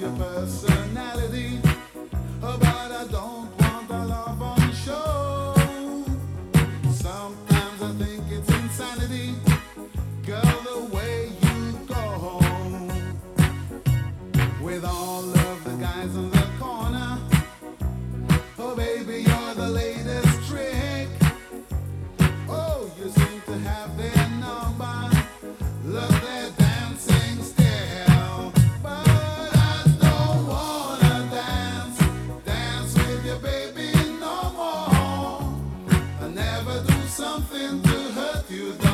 your personality. something to hurt you.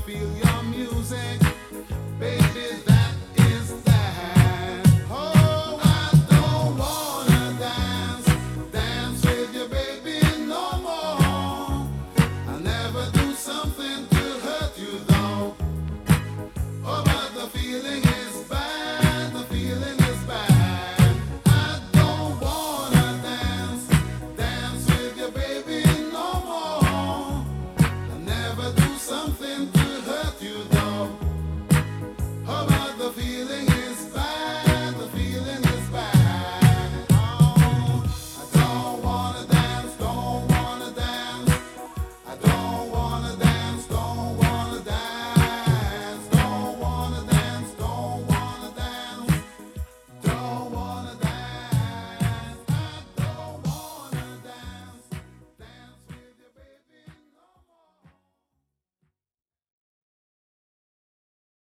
feel your music.